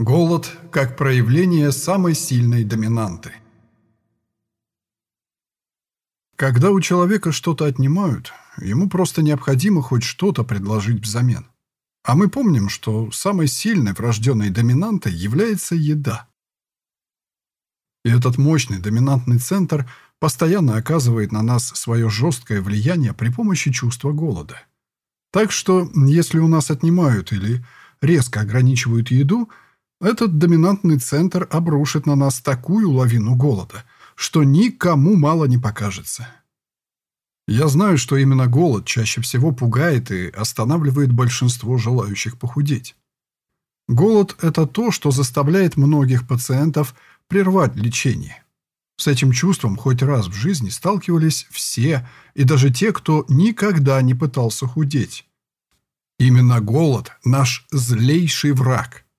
Голод как проявление самой сильной доминанты. Когда у человека что-то отнимают, ему просто необходимо хоть что-то предложить взамен. А мы помним, что самой сильной врожденной доминантой является еда. И этот мощный доминантный центр постоянно оказывает на нас свое жесткое влияние при помощи чувства голода. Так что, если у нас отнимают или резко ограничивают еду – этот доминантный центр обрушит на нас такую лавину голода, что никому мало не покажется. Я знаю, что именно голод чаще всего пугает и останавливает большинство желающих похудеть. Голод – это то, что заставляет многих пациентов прервать лечение. С этим чувством хоть раз в жизни сталкивались все, и даже те, кто никогда не пытался худеть. Именно голод – наш злейший враг –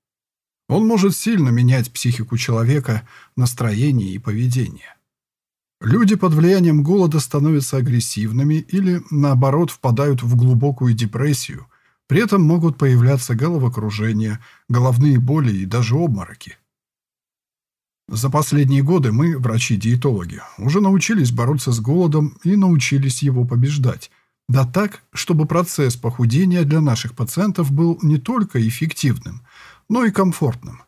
он может сильно менять психику человека, настроение и поведение. Люди под влиянием голода становятся агрессивными или, наоборот, впадают в глубокую депрессию, при этом могут появляться головокружение, головные боли и даже обмороки. За последние годы мы, врачи-диетологи, уже научились бороться с голодом и научились его побеждать. Да так, чтобы процесс похудения для наших пациентов был не только эффективным, но и комфортным.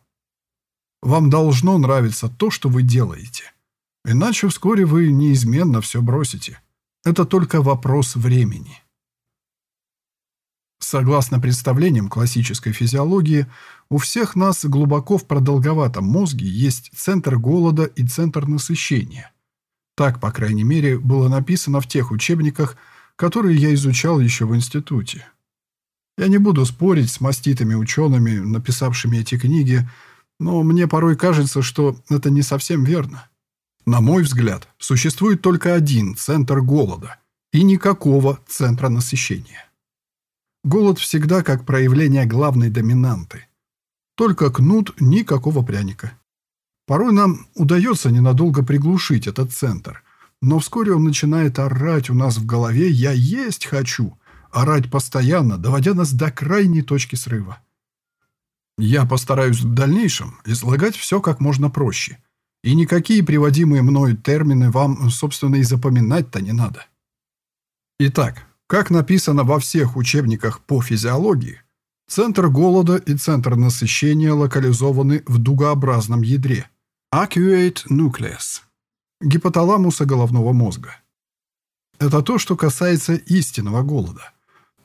Вам должно нравиться то, что вы делаете. Иначе вскоре вы неизменно все бросите. Это только вопрос времени. Согласно представлениям классической физиологии, у всех нас глубоко в продолговатом мозге есть центр голода и центр насыщения. Так, по крайней мере, было написано в тех учебниках, которые я изучал еще в институте. Я не буду спорить с маститыми учеными, написавшими эти книги, но мне порой кажется, что это не совсем верно. На мой взгляд, существует только один центр голода и никакого центра насыщения. Голод всегда как проявление главной доминанты. Только кнут, никакого пряника. Порой нам удается ненадолго приглушить этот центр, но вскоре он начинает орать у нас в голове «я есть хочу», орать постоянно, доводя нас до крайней точки срыва. Я постараюсь в дальнейшем излагать все как можно проще. И никакие приводимые мною термины вам, собственно, и запоминать-то не надо. Итак, как написано во всех учебниках по физиологии, центр голода и центр насыщения локализованы в дугообразном ядре Arcuate Nucleus гипоталамуса головного мозга. Это то, что касается истинного голода.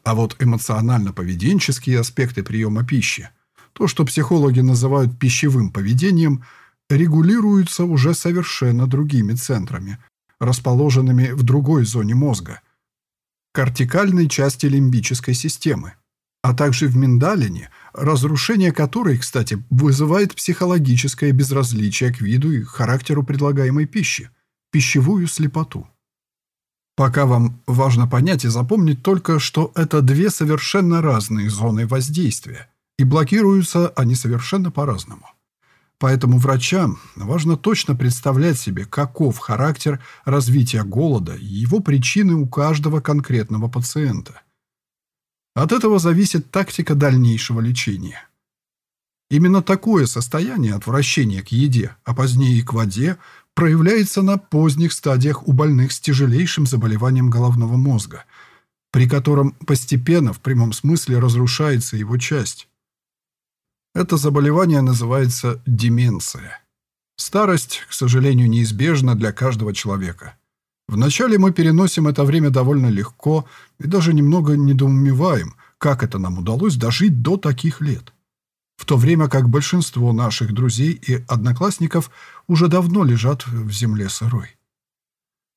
А вот эмоционально-поведенческие аспекты приема пищи, то, что психологи называют пищевым поведением, регулируются уже совершенно другими центрами, расположенными в другой зоне мозга, кортикальной части лимбической системы, а также в миндалине, разрушение которой, кстати, вызывает психологическое безразличие к виду и характеру предлагаемой пищи, пищевую слепоту. Пока вам важно понять и запомнить только, что это две совершенно разные зоны воздействия, и блокируются они совершенно по-разному. Поэтому врачам важно точно представлять себе, каков характер развития голода и его причины у каждого конкретного пациента. От этого зависит тактика дальнейшего лечения. Именно такое состояние отвращения к еде, а позднее и к воде – проявляется на поздних стадиях у больных с тяжелейшим заболеванием головного мозга, при котором постепенно, в прямом смысле, разрушается его часть. Это заболевание называется деменция. Старость, к сожалению, неизбежна для каждого человека. Вначале мы переносим это время довольно легко и даже немного недоумеваем, как это нам удалось дожить до таких лет в то время как большинство наших друзей и одноклассников уже давно лежат в земле сырой.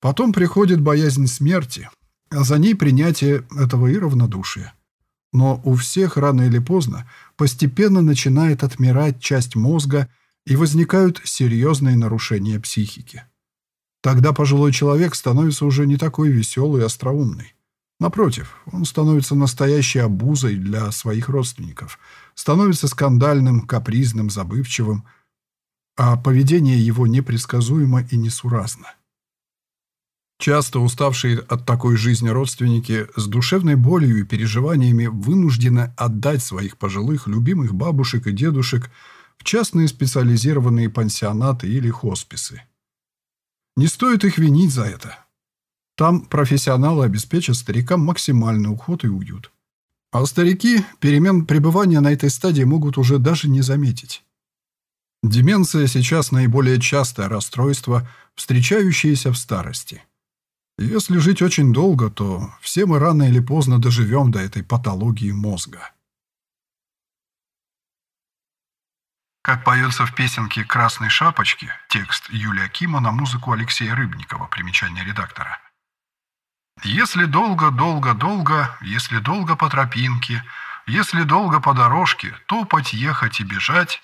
Потом приходит боязнь смерти, а за ней принятие этого и равнодушие. Но у всех рано или поздно постепенно начинает отмирать часть мозга и возникают серьезные нарушения психики. Тогда пожилой человек становится уже не такой веселый и остроумный. Напротив, он становится настоящей обузой для своих родственников, становится скандальным, капризным, забывчивым, а поведение его непредсказуемо и несуразно. Часто уставшие от такой жизни родственники с душевной болью и переживаниями вынуждены отдать своих пожилых любимых бабушек и дедушек в частные специализированные пансионаты или хосписы. Не стоит их винить за это. Там профессионалы обеспечат старикам максимальный уход и уют. А старики перемен пребывания на этой стадии могут уже даже не заметить. Деменция сейчас наиболее частое расстройство, встречающееся в старости. Если жить очень долго, то все мы рано или поздно доживем до этой патологии мозга. Как поется в песенке «Красной шапочки», текст Юлия Кима на музыку Алексея Рыбникова, примечание редактора. Если долго-долго-долго, если долго по тропинке, если долго по дорожке, топать, ехать и бежать,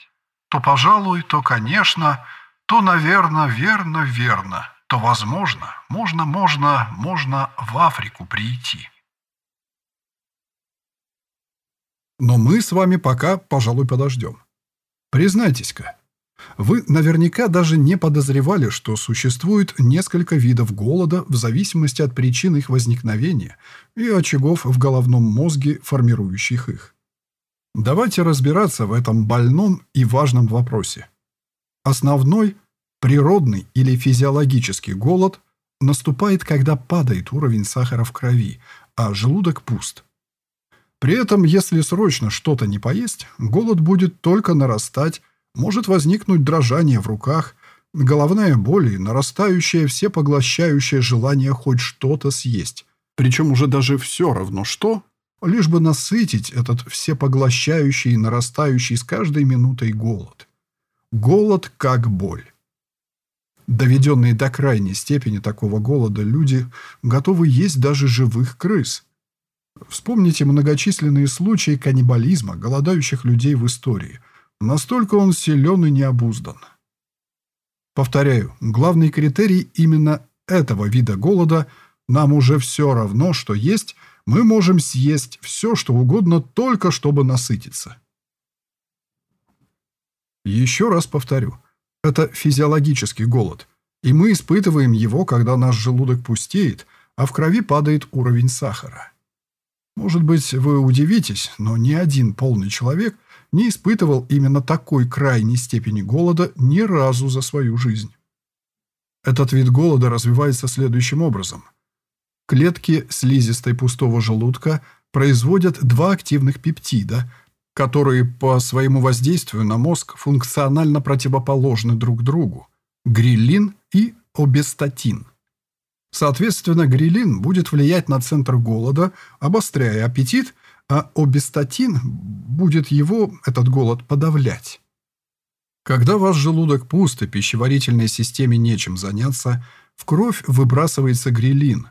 то, пожалуй, то, конечно, то, наверно, верно, верно, то, возможно, можно, можно, можно в Африку прийти. Но мы с вами пока, пожалуй, подождем. Признайтесь-ка, вы наверняка даже не подозревали, что существует несколько видов голода в зависимости от причин их возникновения и очагов в головном мозге, формирующих их. Давайте разбираться в этом больном и важном вопросе. Основной, природный или физиологический голод наступает, когда падает уровень сахара в крови, а желудок пуст. При этом, если срочно что-то не поесть, голод будет только нарастать, может возникнуть дрожание в руках, головная боль и нарастающее всепоглощающее желание хоть что-то съесть. Причем уже даже все равно что, лишь бы насытить этот всепоглощающий и нарастающий с каждой минутой голод. Голод как боль. Доведенные до крайней степени такого голода люди готовы есть даже живых крыс. Вспомните многочисленные случаи каннибализма голодающих людей в истории – Настолько он силен и необуздан. Повторяю, главный критерий именно этого вида голода нам уже все равно, что есть, мы можем съесть все, что угодно, только чтобы насытиться. Еще раз повторю, это физиологический голод, и мы испытываем его, когда наш желудок пустеет, а в крови падает уровень сахара. Может быть, вы удивитесь, но ни один полный человек – не испытывал именно такой крайней степени голода ни разу за свою жизнь. Этот вид голода развивается следующим образом. Клетки слизистой пустого желудка производят два активных пептида, которые по своему воздействию на мозг функционально противоположны друг другу – грилин и обестатин. Соответственно, грилин будет влиять на центр голода, обостряя аппетит – а обестатин будет его, этот голод, подавлять. Когда ваш желудок пуст и пищеварительной системе нечем заняться, в кровь выбрасывается грилин.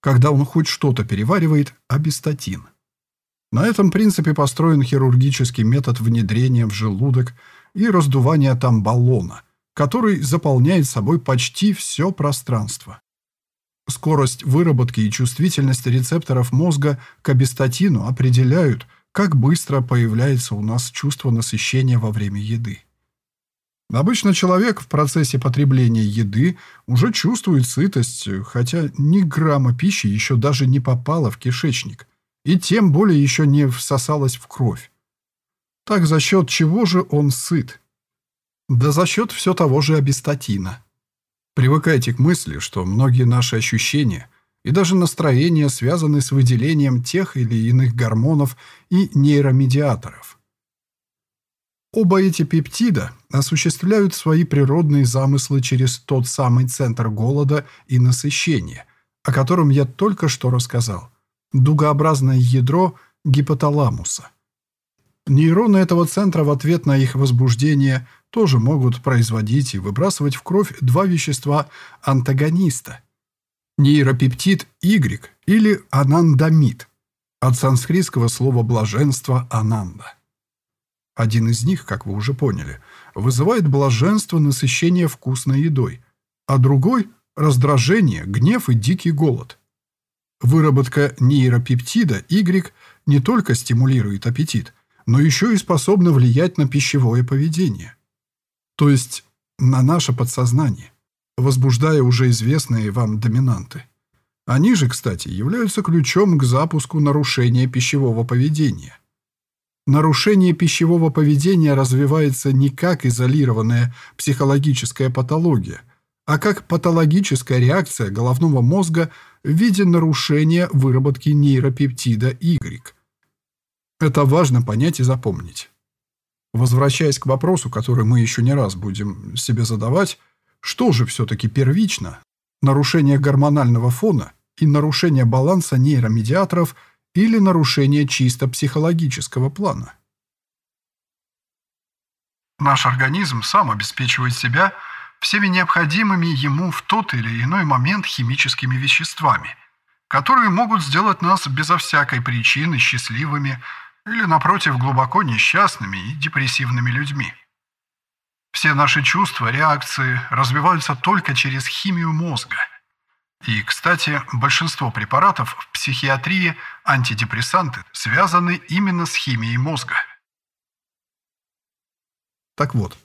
Когда он хоть что-то переваривает – обестатин. На этом принципе построен хирургический метод внедрения в желудок и раздувания там баллона, который заполняет собой почти все пространство. Скорость выработки и чувствительность рецепторов мозга к абистатину определяют, как быстро появляется у нас чувство насыщения во время еды. Обычно человек в процессе потребления еды уже чувствует сытость, хотя ни грамма пищи еще даже не попала в кишечник, и тем более еще не всосалась в кровь. Так за счет чего же он сыт? Да за счет все того же абистатина. Привыкайте к мысли, что многие наши ощущения и даже настроения связаны с выделением тех или иных гормонов и нейромедиаторов. Оба эти пептида осуществляют свои природные замыслы через тот самый центр голода и насыщения, о котором я только что рассказал – дугообразное ядро гипоталамуса. Нейроны этого центра в ответ на их возбуждение – тоже могут производить и выбрасывать в кровь два вещества-антагониста – нейропептид Y или анандамид, от санскритского слова «блаженство» ананда. Один из них, как вы уже поняли, вызывает блаженство насыщения вкусной едой, а другой – раздражение, гнев и дикий голод. Выработка нейропептида Y не только стимулирует аппетит, но еще и способна влиять на пищевое поведение то есть на наше подсознание, возбуждая уже известные вам доминанты. Они же, кстати, являются ключом к запуску нарушения пищевого поведения. Нарушение пищевого поведения развивается не как изолированная психологическая патология, а как патологическая реакция головного мозга в виде нарушения выработки нейропептида Y. Это важно понять и запомнить. Возвращаясь к вопросу, который мы еще не раз будем себе задавать, что же все-таки первично? Нарушение гормонального фона и нарушение баланса нейромедиаторов или нарушение чисто психологического плана? Наш организм сам обеспечивает себя всеми необходимыми ему в тот или иной момент химическими веществами, которые могут сделать нас безо всякой причины счастливыми или, напротив, глубоко несчастными и депрессивными людьми. Все наши чувства, реакции развиваются только через химию мозга. И, кстати, большинство препаратов в психиатрии, антидепрессанты, связаны именно с химией мозга. Так вот,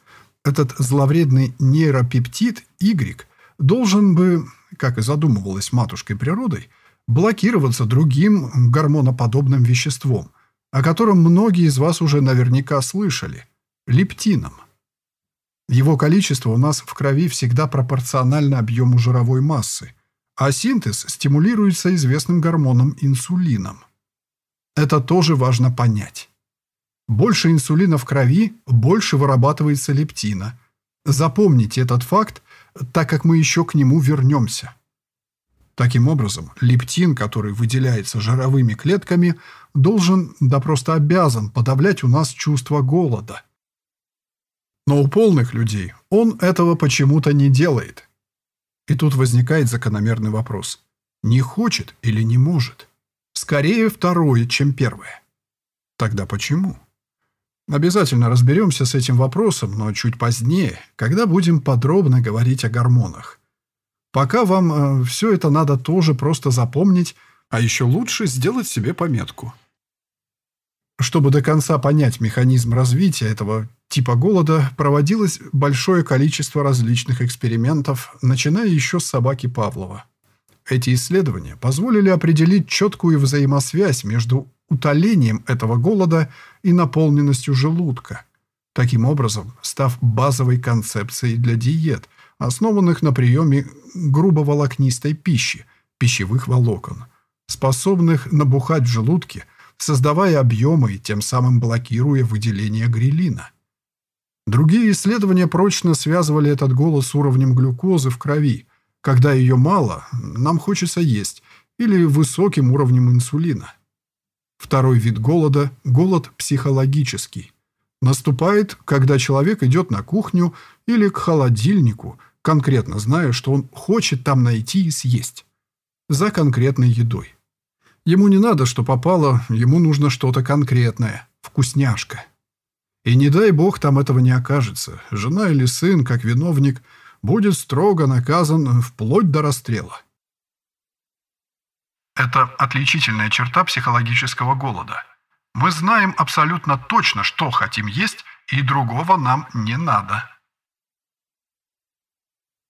этот зловредный нейропептид Y должен бы, как и задумывалось матушкой природой, блокироваться другим гормоноподобным веществом, о котором многие из вас уже наверняка слышали – лептином. Его количество у нас в крови всегда пропорционально объему жировой массы, а синтез стимулируется известным гормоном инсулином. Это тоже важно понять. Больше инсулина в крови, больше вырабатывается лептина. Запомните этот факт, так как мы еще к нему вернемся. Таким образом, лептин, который выделяется жировыми клетками, должен, да просто обязан подавлять у нас чувство голода – но у полных людей он этого почему-то не делает. И тут возникает закономерный вопрос. Не хочет или не может? Скорее второе, чем первое. Тогда почему? Обязательно разберемся с этим вопросом, но чуть позднее, когда будем подробно говорить о гормонах. Пока вам э, все это надо тоже просто запомнить, а еще лучше сделать себе пометку. Чтобы до конца понять механизм развития этого типа голода, проводилось большое количество различных экспериментов, начиная еще с собаки Павлова. Эти исследования позволили определить четкую взаимосвязь между утолением этого голода и наполненностью желудка, таким образом став базовой концепцией для диет, основанных на приеме грубоволокнистой пищи, пищевых волокон, способных набухать в желудке – создавая объемы и тем самым блокируя выделение грилина. Другие исследования прочно связывали этот голод с уровнем глюкозы в крови. Когда ее мало, нам хочется есть, или высоким уровнем инсулина. Второй вид голода – голод психологический. Наступает, когда человек идет на кухню или к холодильнику, конкретно зная, что он хочет там найти и съесть. За конкретной едой. Ему не надо, что попало, ему нужно что-то конкретное, вкусняшка. И не дай бог там этого не окажется. Жена или сын, как виновник, будет строго наказан вплоть до расстрела. Это отличительная черта психологического голода. Мы знаем абсолютно точно, что хотим есть, и другого нам не надо.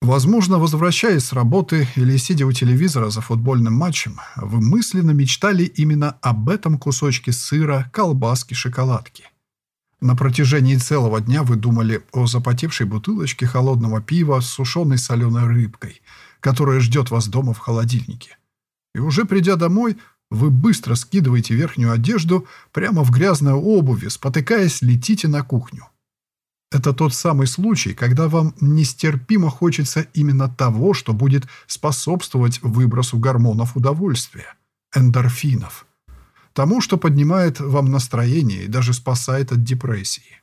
Возможно, возвращаясь с работы или сидя у телевизора за футбольным матчем, вы мысленно мечтали именно об этом кусочке сыра, колбаски, шоколадки. На протяжении целого дня вы думали о запотевшей бутылочке холодного пива с сушеной соленой рыбкой, которая ждет вас дома в холодильнике. И уже придя домой, вы быстро скидываете верхнюю одежду прямо в грязной обуви, спотыкаясь, летите на кухню. Это тот самый случай, когда вам нестерпимо хочется именно того, что будет способствовать выбросу гормонов удовольствия – эндорфинов. Тому, что поднимает вам настроение и даже спасает от депрессии.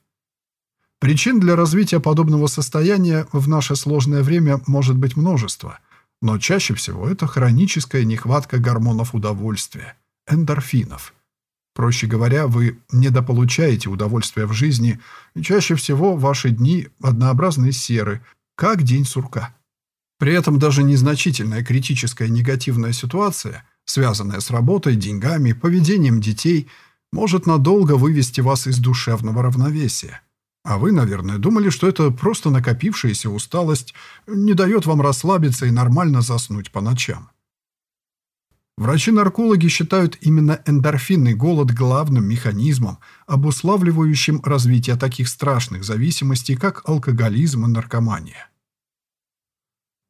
Причин для развития подобного состояния в наше сложное время может быть множество, но чаще всего это хроническая нехватка гормонов удовольствия – эндорфинов – Проще говоря, вы недополучаете удовольствия в жизни, и чаще всего ваши дни однообразные серы, как день сурка. При этом даже незначительная критическая негативная ситуация, связанная с работой, деньгами, поведением детей, может надолго вывести вас из душевного равновесия. А вы, наверное, думали, что это просто накопившаяся усталость не дает вам расслабиться и нормально заснуть по ночам. Врачи-наркологи считают именно эндорфинный голод главным механизмом, обуславливающим развитие таких страшных зависимостей, как алкоголизм и наркомания.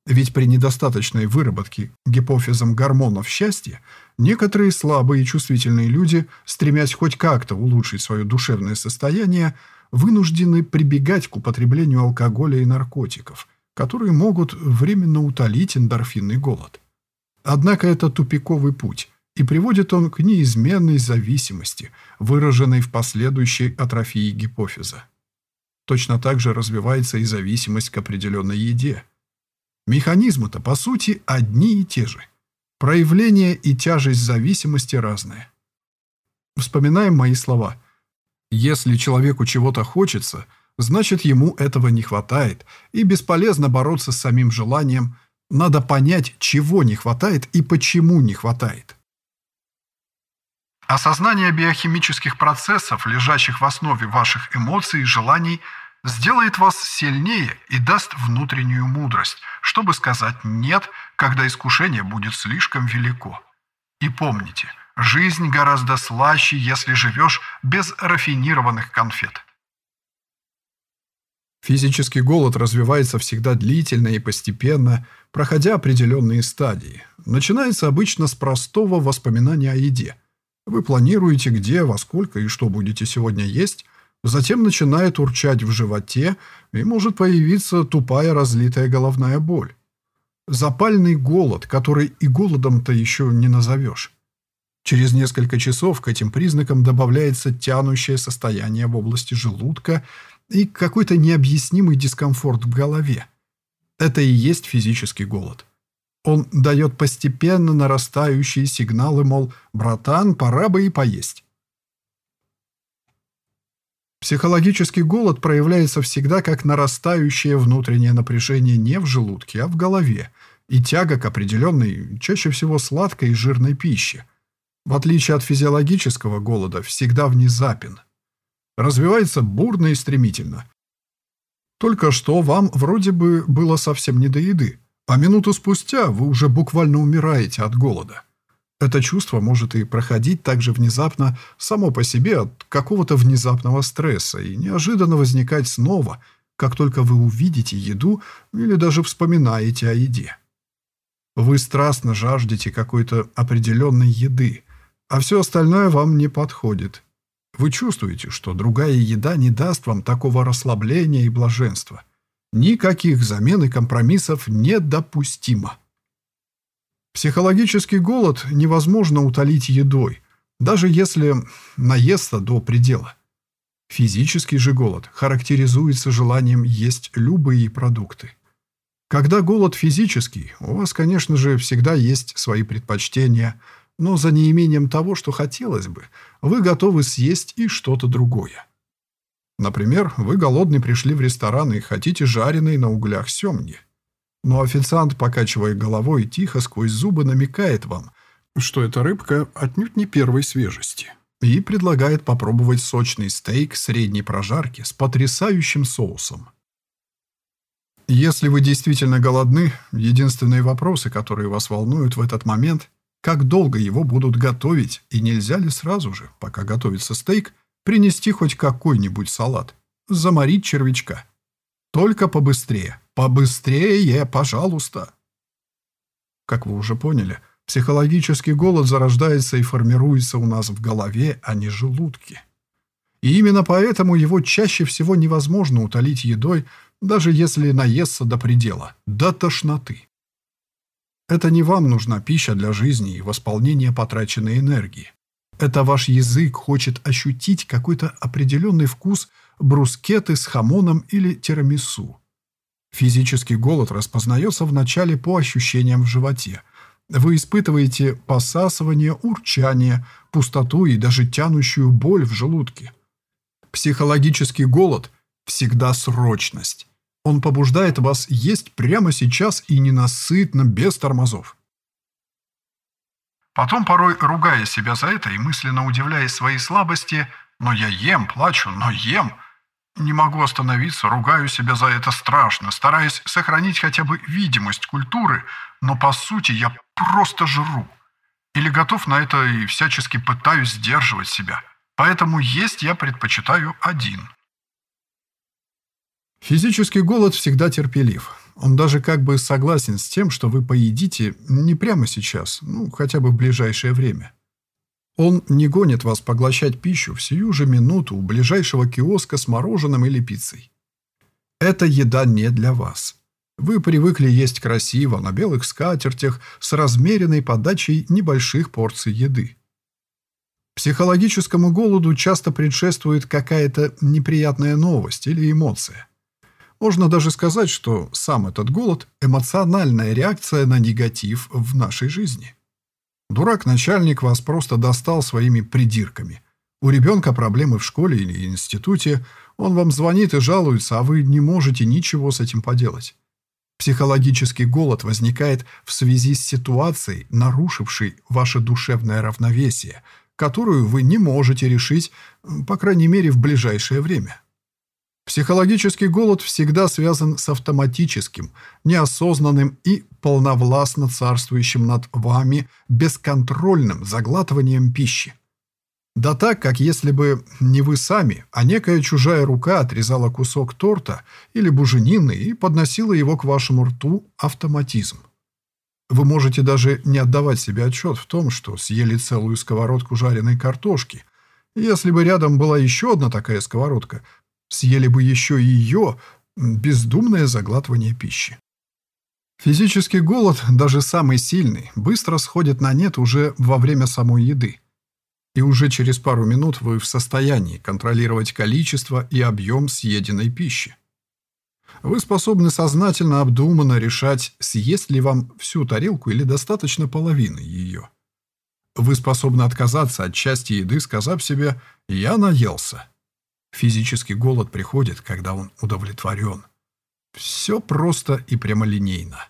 Ведь при недостаточной выработке гипофизом гормонов счастья некоторые слабые и чувствительные люди, стремясь хоть как-то улучшить свое душевное состояние, вынуждены прибегать к употреблению алкоголя и наркотиков, которые могут временно утолить эндорфинный голод. Однако это тупиковый путь, и приводит он к неизменной зависимости, выраженной в последующей атрофии гипофиза. Точно так же развивается и зависимость к определенной еде. Механизмы-то, по сути, одни и те же. Проявление и тяжесть зависимости разные. Вспоминаем мои слова. Если человеку чего-то хочется, значит ему этого не хватает, и бесполезно бороться с самим желанием – надо понять, чего не хватает и почему не хватает. Осознание биохимических процессов, лежащих в основе ваших эмоций и желаний, сделает вас сильнее и даст внутреннюю мудрость, чтобы сказать «нет», когда искушение будет слишком велико. И помните, жизнь гораздо слаще, если живешь без рафинированных конфет. Физический голод развивается всегда длительно и постепенно, проходя определенные стадии. Начинается обычно с простого воспоминания о еде. Вы планируете, где, во сколько и что будете сегодня есть, затем начинает урчать в животе и может появиться тупая разлитая головная боль. Запальный голод, который и голодом-то еще не назовешь. Через несколько часов к этим признакам добавляется тянущее состояние в области желудка – и какой-то необъяснимый дискомфорт в голове. Это и есть физический голод. Он дает постепенно нарастающие сигналы, мол, «братан, пора бы и поесть». Психологический голод проявляется всегда как нарастающее внутреннее напряжение не в желудке, а в голове, и тяга к определенной, чаще всего сладкой и жирной пище. В отличие от физиологического голода, всегда внезапен – развивается бурно и стремительно. Только что вам вроде бы было совсем не до еды, а минуту спустя вы уже буквально умираете от голода. Это чувство может и проходить так же внезапно само по себе от какого-то внезапного стресса и неожиданно возникать снова, как только вы увидите еду или даже вспоминаете о еде. Вы страстно жаждете какой-то определенной еды, а все остальное вам не подходит, вы чувствуете, что другая еда не даст вам такого расслабления и блаженства. Никаких замен и компромиссов недопустимо. Психологический голод невозможно утолить едой, даже если наесться до предела. Физический же голод характеризуется желанием есть любые продукты. Когда голод физический, у вас, конечно же, всегда есть свои предпочтения – но за неимением того, что хотелось бы, вы готовы съесть и что-то другое. Например, вы голодный пришли в ресторан и хотите жареной на углях семги. Но официант, покачивая головой, тихо сквозь зубы намекает вам, что эта рыбка отнюдь не первой свежести, и предлагает попробовать сочный стейк средней прожарки с потрясающим соусом. Если вы действительно голодны, единственные вопросы, которые вас волнуют в этот момент – как долго его будут готовить, и нельзя ли сразу же, пока готовится стейк, принести хоть какой-нибудь салат, заморить червячка. Только побыстрее, побыстрее, пожалуйста. Как вы уже поняли, психологический голод зарождается и формируется у нас в голове, а не желудке. И именно поэтому его чаще всего невозможно утолить едой, даже если наесться до предела, до тошноты. Это не вам нужна пища для жизни и восполнения потраченной энергии. Это ваш язык хочет ощутить какой-то определенный вкус брускеты с хамоном или тирамису. Физический голод распознается вначале по ощущениям в животе. Вы испытываете посасывание, урчание, пустоту и даже тянущую боль в желудке. Психологический голод – всегда срочность. Он побуждает вас есть прямо сейчас и ненасытно, без тормозов. Потом, порой ругая себя за это и мысленно удивляясь своей слабости, «но я ем, плачу, но ем», не могу остановиться, ругаю себя за это страшно, стараясь сохранить хотя бы видимость культуры, но по сути я просто жру. Или готов на это и всячески пытаюсь сдерживать себя. Поэтому есть я предпочитаю один. Физический голод всегда терпелив. Он даже как бы согласен с тем, что вы поедите не прямо сейчас, ну, хотя бы в ближайшее время. Он не гонит вас поглощать пищу в сию же минуту у ближайшего киоска с мороженым или пиццей. Эта еда не для вас. Вы привыкли есть красиво, на белых скатертях, с размеренной подачей небольших порций еды. Психологическому голоду часто предшествует какая-то неприятная новость или эмоция. Можно даже сказать, что сам этот голод – эмоциональная реакция на негатив в нашей жизни. Дурак-начальник вас просто достал своими придирками. У ребенка проблемы в школе или институте, он вам звонит и жалуется, а вы не можете ничего с этим поделать. Психологический голод возникает в связи с ситуацией, нарушившей ваше душевное равновесие, которую вы не можете решить, по крайней мере, в ближайшее время. Психологический голод всегда связан с автоматическим, неосознанным и полновластно царствующим над вами бесконтрольным заглатыванием пищи. Да так, как если бы не вы сами, а некая чужая рука отрезала кусок торта или буженины и подносила его к вашему рту автоматизм. Вы можете даже не отдавать себе отчет в том, что съели целую сковородку жареной картошки. Если бы рядом была еще одна такая сковородка – съели бы еще и ее бездумное заглатывание пищи. Физический голод, даже самый сильный, быстро сходит на нет уже во время самой еды. И уже через пару минут вы в состоянии контролировать количество и объем съеденной пищи. Вы способны сознательно обдуманно решать, съесть ли вам всю тарелку или достаточно половины ее. Вы способны отказаться от части еды, сказав себе «я наелся», Физический голод приходит, когда он удовлетворен. Все просто и прямолинейно.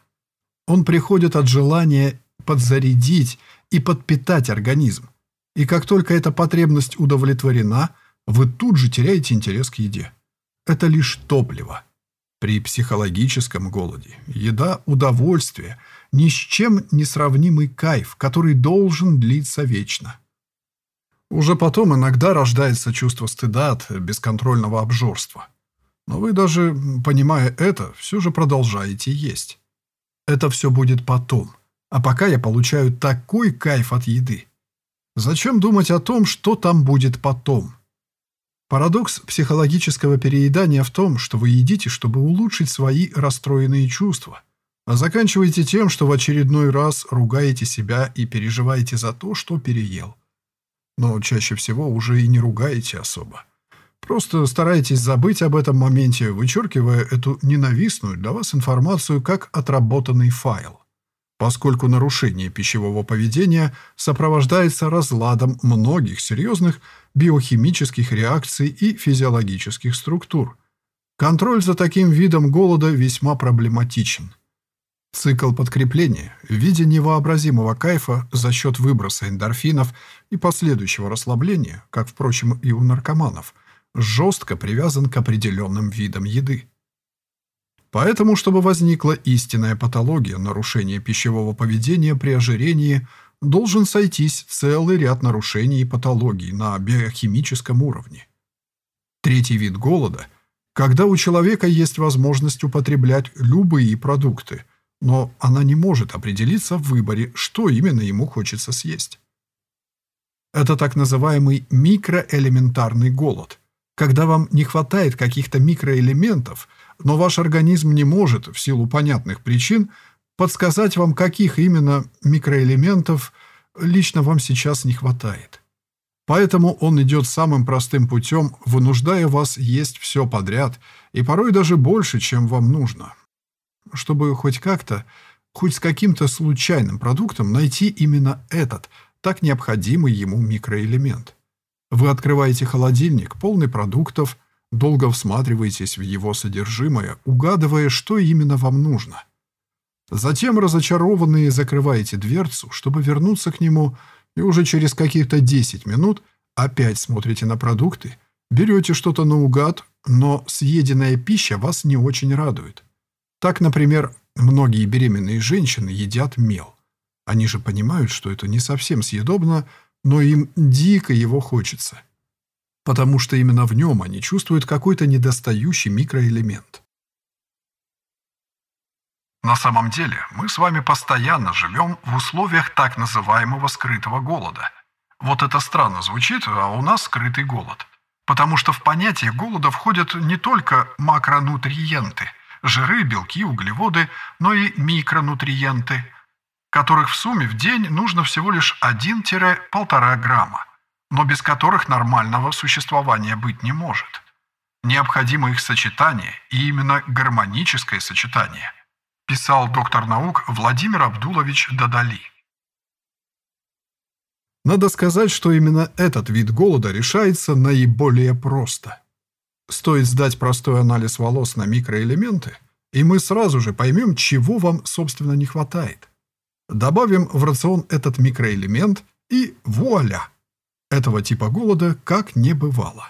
Он приходит от желания подзарядить и подпитать организм. И как только эта потребность удовлетворена, вы тут же теряете интерес к еде. Это лишь топливо. При психологическом голоде еда – удовольствие, ни с чем не сравнимый кайф, который должен длиться вечно. Уже потом иногда рождается чувство стыда от бесконтрольного обжорства. Но вы даже, понимая это, все же продолжаете есть. Это все будет потом. А пока я получаю такой кайф от еды. Зачем думать о том, что там будет потом? Парадокс психологического переедания в том, что вы едите, чтобы улучшить свои расстроенные чувства, а заканчиваете тем, что в очередной раз ругаете себя и переживаете за то, что переел но чаще всего уже и не ругаете особо. Просто старайтесь забыть об этом моменте, вычеркивая эту ненавистную для вас информацию как отработанный файл, поскольку нарушение пищевого поведения сопровождается разладом многих серьезных биохимических реакций и физиологических структур. Контроль за таким видом голода весьма проблематичен – Цикл подкрепления в виде невообразимого кайфа за счет выброса эндорфинов и последующего расслабления, как, впрочем, и у наркоманов, жестко привязан к определенным видам еды. Поэтому, чтобы возникла истинная патология нарушения пищевого поведения при ожирении, должен сойтись целый ряд нарушений и патологий на биохимическом уровне. Третий вид голода – когда у человека есть возможность употреблять любые продукты – но она не может определиться в выборе, что именно ему хочется съесть. Это так называемый микроэлементарный голод, когда вам не хватает каких-то микроэлементов, но ваш организм не может, в силу понятных причин, подсказать вам, каких именно микроэлементов лично вам сейчас не хватает. Поэтому он идет самым простым путем, вынуждая вас есть все подряд, и порой даже больше, чем вам нужно чтобы хоть как-то, хоть с каким-то случайным продуктом найти именно этот, так необходимый ему микроэлемент. Вы открываете холодильник, полный продуктов, долго всматриваетесь в его содержимое, угадывая, что именно вам нужно. Затем разочарованные закрываете дверцу, чтобы вернуться к нему, и уже через каких-то 10 минут опять смотрите на продукты, берете что-то наугад, но съеденная пища вас не очень радует. Так, например, многие беременные женщины едят мел. Они же понимают, что это не совсем съедобно, но им дико его хочется. Потому что именно в нем они чувствуют какой-то недостающий микроэлемент. На самом деле, мы с вами постоянно живем в условиях так называемого скрытого голода. Вот это странно звучит, а у нас скрытый голод. Потому что в понятие голода входят не только макронутриенты – жиры, белки, углеводы, но и микронутриенты, которых в сумме в день нужно всего лишь 1-1,5 грамма, но без которых нормального существования быть не может. Необходимо их сочетание, и именно гармоническое сочетание – писал доктор наук Владимир Абдулович Дадали. Надо сказать, что именно этот вид голода решается наиболее просто. Стоит сдать простой анализ волос на микроэлементы, и мы сразу же поймем, чего вам, собственно, не хватает. Добавим в рацион этот микроэлемент, и вуаля! Этого типа голода как не бывало.